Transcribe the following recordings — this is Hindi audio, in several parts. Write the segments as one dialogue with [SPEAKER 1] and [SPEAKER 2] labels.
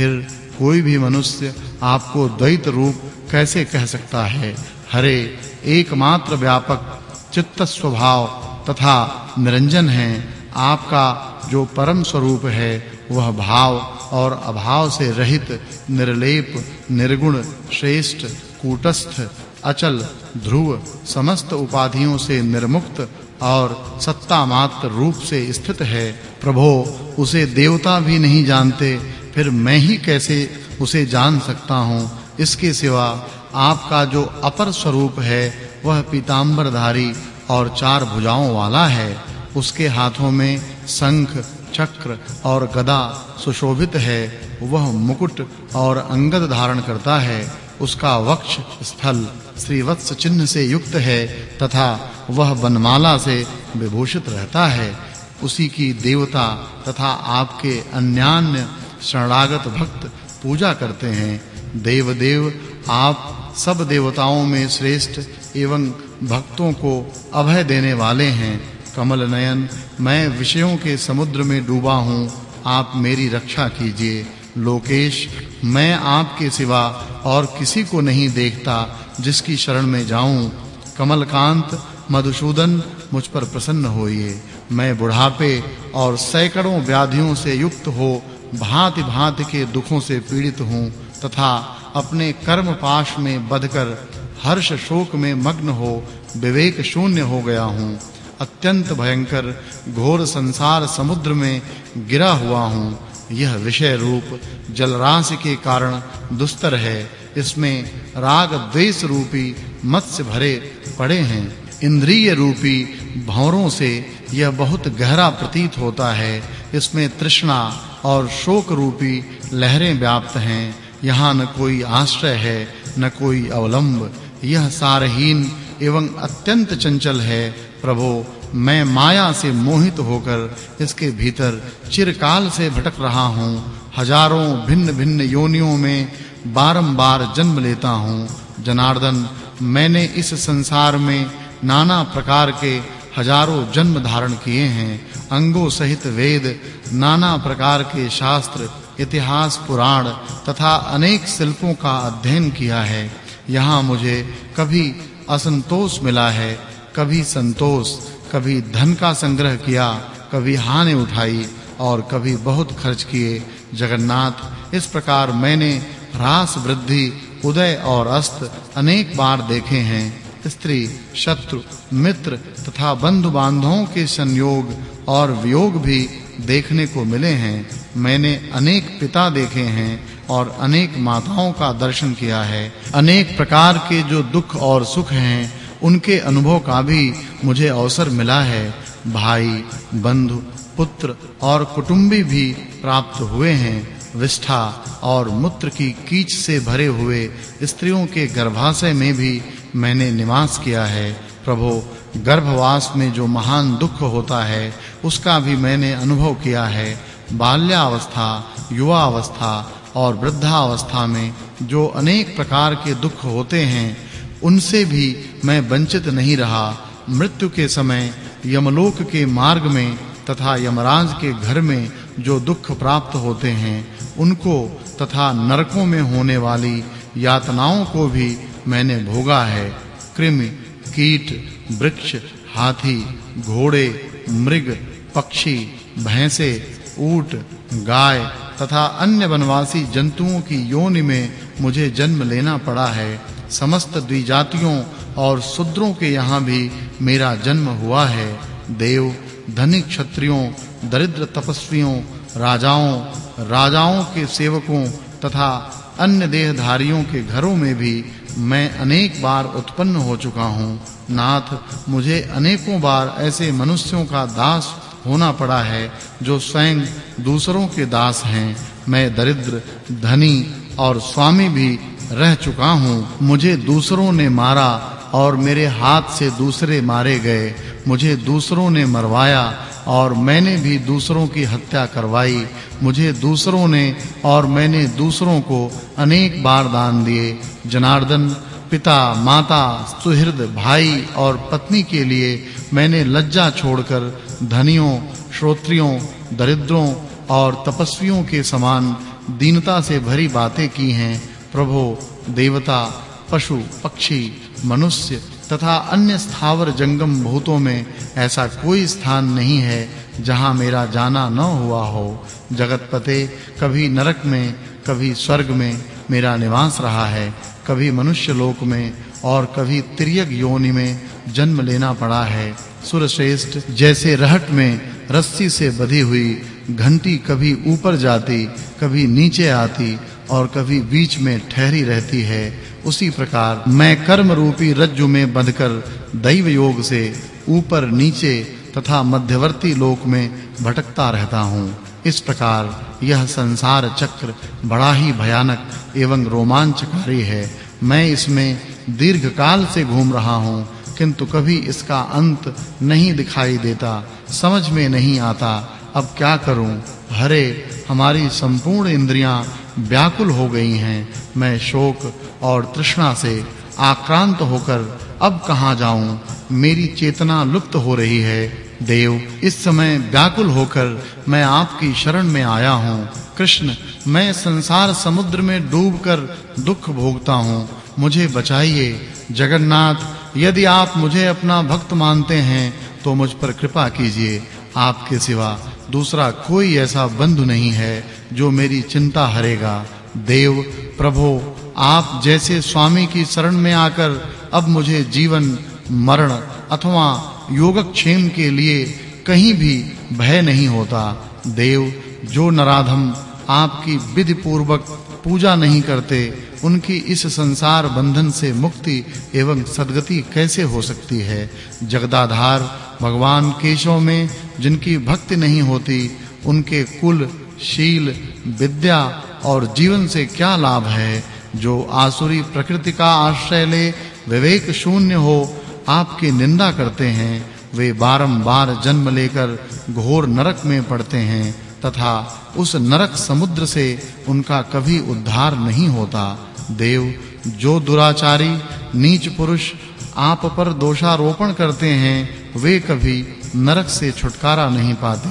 [SPEAKER 1] फिर कोई भी मनुष्य आपको द्वैत रूप कैसे कह सकता है? हरे, एकमात्र व्यापक चित्त स्वभाव तथा निरंजन है। आपका जो परम स्वरूप है, वह भाव और अभाव से रहित, निर्लेप, निर्गुण, श्रेष्ठ, कूटस्थ, अचल, ध्रुव, समस्त उपाधियों से निर्मुक्त और सत्ता मात्र रूप से स्थित है। प्रभो, उसे देवता भी नहीं जानते फिर मैं ही कैसे उसे जान सकता हूँ? इसके सिवा आपका जो अपर स्वरूप है, वह पीतांबरधारी और चार भुजाओं वाला है। उसके हाथों में शंख, चक्र और गदा सुशोभित है। वह मुकुट और अंगद धारण करता है। उसका वक्ष स्थल श्रीवत्स चिन्ह से युक्त है तथा वह वनमाला से विभूषित रहता है। उसी की देवता तथा आपके अन्यान्य शरणागत भक्त पूजा करते हैं। देवदेव, आप सब देवताओं में श्रेष्ठ एवं भक्तों को अभय देने वाले हैं। कमल नयन, मैं विषयों के समुद्र में डूबा हूँ। आप मेरी रक्षा कीजिए। लोकेश, मैं आपके सिवा और किसी को नहीं देखता जिसकी शरण में जाऊँ। कमलकांत, मधुसूदन, मुझ पर प्रसन्न होइए। मैं बुढ़ापे और सैकड़ों व्याधियों से युक्त हो भांति-भांति के दुखों से पीड़ित हूँ तथा अपने कर्म पाश में बधकर हर्ष शोक में मग्न हो विवेक शून्य हो गया हूँ। अत्यंत भयंकर घोर संसार समुद्र में गिरा हुआ हूँ। यह विषय रूप जलराशि के कारण दुस्तर है। इसमें राग द्वेष रूपी मत्स्य भरे पड़े हैं। इंद्रिय रूपी भौरों से यह बहुत गहरा प्रतीत होता है। इसमें तृष्णा और शोक रूपी लहरें व्याप्त हैं। यहाँ न कोई आश्रय है, न कोई अवलंब। यह सारहीन एवं अत्यंत चंचल है। प्रभो, मैं माया से मोहित होकर इसके भीतर चिरकाल से भटक रहा हूँ। हज़ारों भिन्न-भिन्न योनियों में बारंबार जन्म लेता हूँ। जनार्दन, मैंने इस संसार में नाना प्रकार के हज़ारों जन्म धारण किए हैं, अंगों सहित वेद, नाना प्रकार के शास्त्र, इतिहास, पुराण तथा अनेक शिल्पों का अध्ययन किया है। यहाँ मुझे कभी असंतोष मिला है, कभी संतोष, कभी धन का संग्रह किया, कभी हानि उठाई और कभी बहुत खर्च किए। जगन्नाथ, इस प्रकार मैंने रास वृद्धि, उदय और अस्त अनेक बार देखे हैं। स्त्री, शत्रु, मित्र तथा बंधु बांधवों के संयोग और वियोग भी देखने को मिले हैं। मैंने अनेक पिता देखे हैं और अनेक माताओं का दर्शन किया है। अनेक प्रकार के जो दुख और सुख हैं, उनके अनुभव का भी मुझे अवसर मिला है। भाई, बंधु, पुत्र और कुटुंबी भी प्राप्त हुए हैं। विष्ठा और मूत्र की कीच से भरे हुए स्त्रियों के गर्भाशय में भी मैंने निवास किया है, प्रभु, गर्भवास में जो महान दुख होता है, उसका भी मैंने अनुभव किया है। बाल्यावस्था युवा अवस्था और वृद्धावस्था में जो अनेक प्रकार के दुख होते हैं, उनसे भी मैं वंचित नहीं रहा। मृत्यु के समय यमलोक के मार्ग में तथा यमराज के घर में जो दुख प्राप्त होते हैं, उनको तथा नरकों में होने वाली यातनाओं को भी मैंने भोगा है। कृमि, कीट, वृक्ष, हाथी, घोड़े, मृग, पक्षी, भैंसे, ऊँट, गाय तथा अन्य वनवासी जंतुओं की योनि में मुझे जन्म लेना पड़ा है। समस्त द्विजातियों और शूद्रों के यहाँ भी मेरा जन्म हुआ है। देव धनिक क्षत्रियों, दरिद्र तपस्वियों, राजाओं राजाओं के सेवकों तथा अन्य देहधारियों के घरों में भी मैं अनेक बार उत्पन्न हो चुका हूँ। नाथ, मुझे अनेकों बार ऐसे मनुष्यों का दास होना पड़ा है, जो स्वयं दूसरों के दास हैं। मैं दरिद्र, धनी और स्वामी भी रह चुका हूँ। मुझे दूसरों ने मारा और मेरे हाथ से दूसरे मारे गए। मुझे दूसरों ने मरवाया और मैंने भी दूसरों की हत्या करवाई। मुझे दूसरों ने और मैंने दूसरों को अनेक बार दान दिए। जनार्दन, पिता, माता, सुहृद, भाई और पत्नी के लिए मैंने लज्जा छोड़कर धनियों, श्रोत्रियों, दरिद्रों और तपस्वियों के समान दीनता से भरी बातें की हैं। प्रभु, देवता, पशु, पक्षी, मनुष्य तथा अन्य स्थावर जंगम भूतों में ऐसा कोई स्थान नहीं है जहाँ मेरा जाना न हुआ हो। जगतपते, कभी नरक में, कभी स्वर्ग में मेरा निवास रहा है। कभी मनुष्य लोक में और कभी तिर्यक योनि में जन्म लेना पड़ा है। सुरश्रेष्ठ, जैसे रहट में रस्सी से बंधी हुई घंटी कभी ऊपर जाती, कभी नीचे आती और कभी बीच में ठहरी रहती है उसी प्रकार मैं कर्म रूपी रज्जु में बंधकर दैव योग से ऊपर नीचे तथा मध्यवर्ती लोक में भटकता रहता हूँ। इस प्रकार यह संसार चक्र बड़ा ही भयानक एवं रोमांचकारी है। मैं इसमें दीर्घ काल से घूम रहा हूँ, किंतु कभी इसका अंत नहीं दिखाई देता, समझ में नहीं आता। अब क्या करूँ? हरे, हमारी संपूर्ण इंद्रियाँ व्याकुल हो गई हैं। मैं शोक और तृष्णा से आक्रांत होकर, अब कहाँ जाऊँ? मेरी चेतना लुप्त हो रही है। देव, इस समय व्याकुल होकर मैं आपकी शरण में आया हूँ। कृष्ण, मैं संसार समुद्र में डूबकर दुख भोगता हूँ। मुझे बचाइए। जगन्नाथ, यदि आप मुझे अपना भक्त मानते हैं तो मुझ पर कृपा कीजिए। आपके सिवा दूसरा कोई ऐसा बंधु नहीं है, जो मेरी चिंता हरेगा। देव, प्रभु आप जैसे स्वामी की शरण में आकर अब मुझे जीवन, मरण अथवा योगक्षेम के लिए कहीं भी भय नहीं होता। देव, जो नराधम आपकी विधि पूर्वक पूजा नहीं करते, उनकी इस संसार बंधन से मुक्ति एवं सद्गति कैसे हो सकती है? जगदाधार, भगवान केशव में जिनकी भक्ति नहीं होती, उनके कुल, शील, विद्या और जीवन से क्या लाभ है? जो आसुरी प्रकृति का आश्रय ले, विवेक शून्य हो, आपकी निंदा करते हैं, वे बारंबार जन्म लेकर घोर नरक में पड़ते हैं, तथा उस नरक समुद्र से उनका कभी उद्धार नहीं होता। देव, जो दुराचारी, नीच पुरुष, आप पर दोषारोपण करते हैं, वे कभी नरक से छुटकारा नहीं पाते।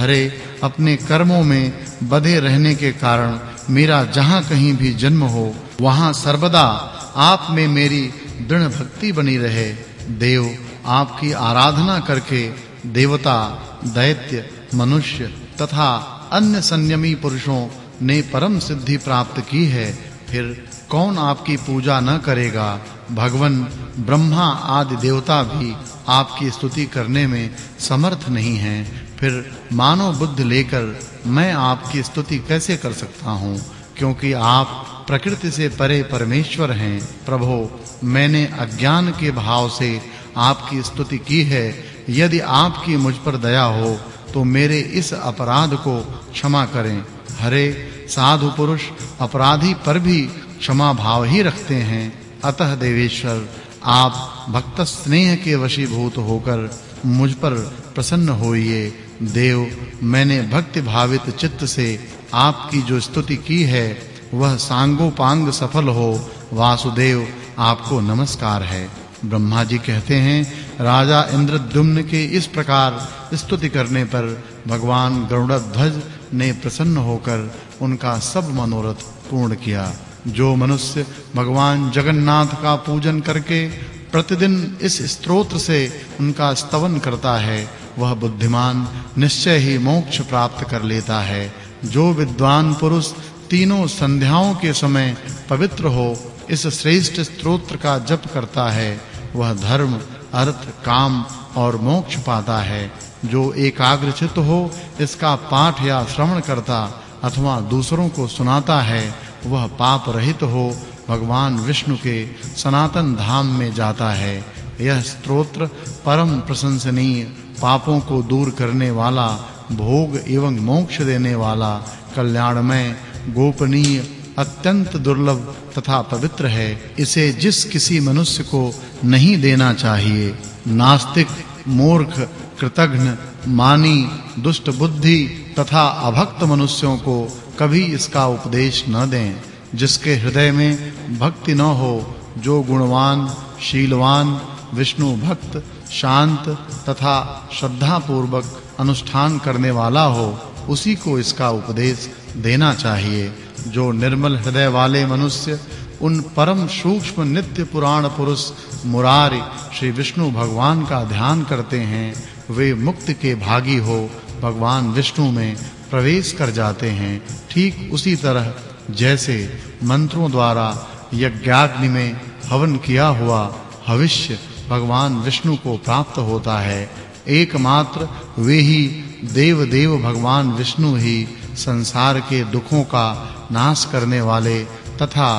[SPEAKER 1] हरे, अपने कर्मों में बधे रहने के कारण मेरा जहाँ कहीं भी जन्म हो, वहाँ सर्वदा आप में मेरी दृढ़ भक्ति बनी रहे। देव, आपकी आराधना करके देवता, दैत्य, मनुष्य तथा अन्य संयमी पुरुषों ने परम सिद्धि प्राप्त की है। फिर कौन आपकी पूजा न करेगा? भगवन ब्रह्मा आदि देवता भी आपकी स्तुति करने में समर्थ नहीं हैं। फिर मानव बुद्ध लेकर मैं आपकी स्तुति कैसे कर सकता हूँ? क्योंकि आप प्रकृति से परे परमेश्वर हैं। प्रभु, मैंने अज्ञान के भाव से आपकी स्तुति की है। यदि आपकी मुझ पर दया हो तो मेरे इस अपराध को क्षमा करें। हरे, साधु पुरुष, अपराधी पर भी क्षमा भाव ही रखते हैं। अतः देवेश्वर, आप भक्त स्नेह के वशीभूत होकर मुझ पर प्रसन्न होइए। देव, मैंने भक्ति भावित चित्त से आपकी जो स्तुति की है, वह सांगोपांग सफल हो। वासुदेव, आपको नमस्कार है। ब्रह्मा जी कहते हैं, राजा इंद्रद्युम्न के इस प्रकार स्तुति करने पर भगवान गरुड़ध्वज ने प्रसन्न होकर उनका सब मनोरथ पूर्ण किया। जो मनुष्य भगवान जगन्नाथ का पूजन करके प्रतिदिन इस स्तोत्र से उनका स्तवन करता है, वह बुद्धिमान, निश्चय ही मोक्ष प्राप्त कर लेता है। जो विद्वान पुरुष तीनों संध्याओं के समय पवित्र हो, इस श्रेष्ठ स्तोत्र का जप करता है, वह धर्म, अर्थ, काम और मोक्ष पाता है। जो एकाग्रचित हो, इसका पाठ या श्रवण करता अथवा दूसरों को सुनाता है वह पाप रहित हो, भगवान विष्णु के सनातन धाम में जाता है। यह स्तोत्र परम प्रशंसनीय, पापों को दूर करने वाला, भोग एवं मोक्ष देने वाला, कल्याणमय, गोपनीय, अत्यंत दुर्लभ तथा पवित्र है। इसे जिस किसी मनुष्य को नहीं देना चाहिए, नास्तिक, मूर्ख, कृतघ्न, मानी, दुष्ट बुद्धि तथा अभक्त मनुष्यों को कभी इसका उपदेश न दें, जिसके हृदय में भक्ति न हो, जो गुणवान, शीलवान, विष्णु भक्त, शांत तथा श्रद्धा पूर्वक अनुष्ठान करने वाला हो, उसी को इसका उपदेश देना चाहिए। जो निर्मल हृदय वाले मनुष्य, उन परम सूक्ष्म नित्य पुराण पुरुष, मुरारी, श्री विष्णु भगवान का ध्यान करते हैं, वे मुक्त के भागी हो, भगवान विष्णु में प्रवेश कर जाते हैं, ठीक उसी तरह जैसे मंत्रों द्वारा यज्ञाग्नि में हवन किया हुआ हविष्य भगवान विष्णु को प्राप्त होता है। एकमात्र वे ही देव देव भगवान विष्णु ही संसार के दुखों का नाश करने वाले तथा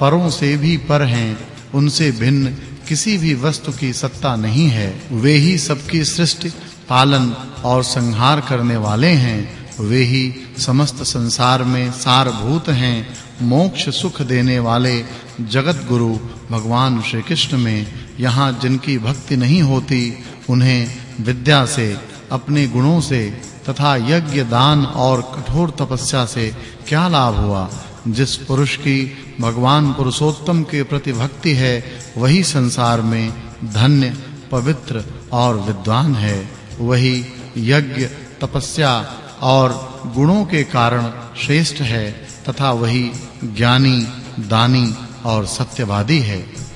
[SPEAKER 1] परों से भी पर हैं, उनसे भिन्न किसी भी वस्तु की सत्ता नहीं है। वे ही सबकी सृष्टि, पालन और संहार करने वाले हैं। वे ही समस्त संसार में सारभूत हैं, मोक्ष सुख देने वाले जगत गुरु भगवान श्री कृष्ण में। यहाँ जिनकी भक्ति नहीं होती, उन्हें विद्या से, अपने गुणों से तथा यज्ञ, दान और कठोर तपस्या से क्या लाभ हुआ? जिस पुरुष की भगवान पुरुषोत्तम के प्रति भक्ति है, वही संसार में धन्य, पवित्र और विद्वान है। वही यज्ञ, तपस्या और गुणों के कारण श्रेष्ठ है तथा वही ज्ञानी दानी और सत्यवादी है।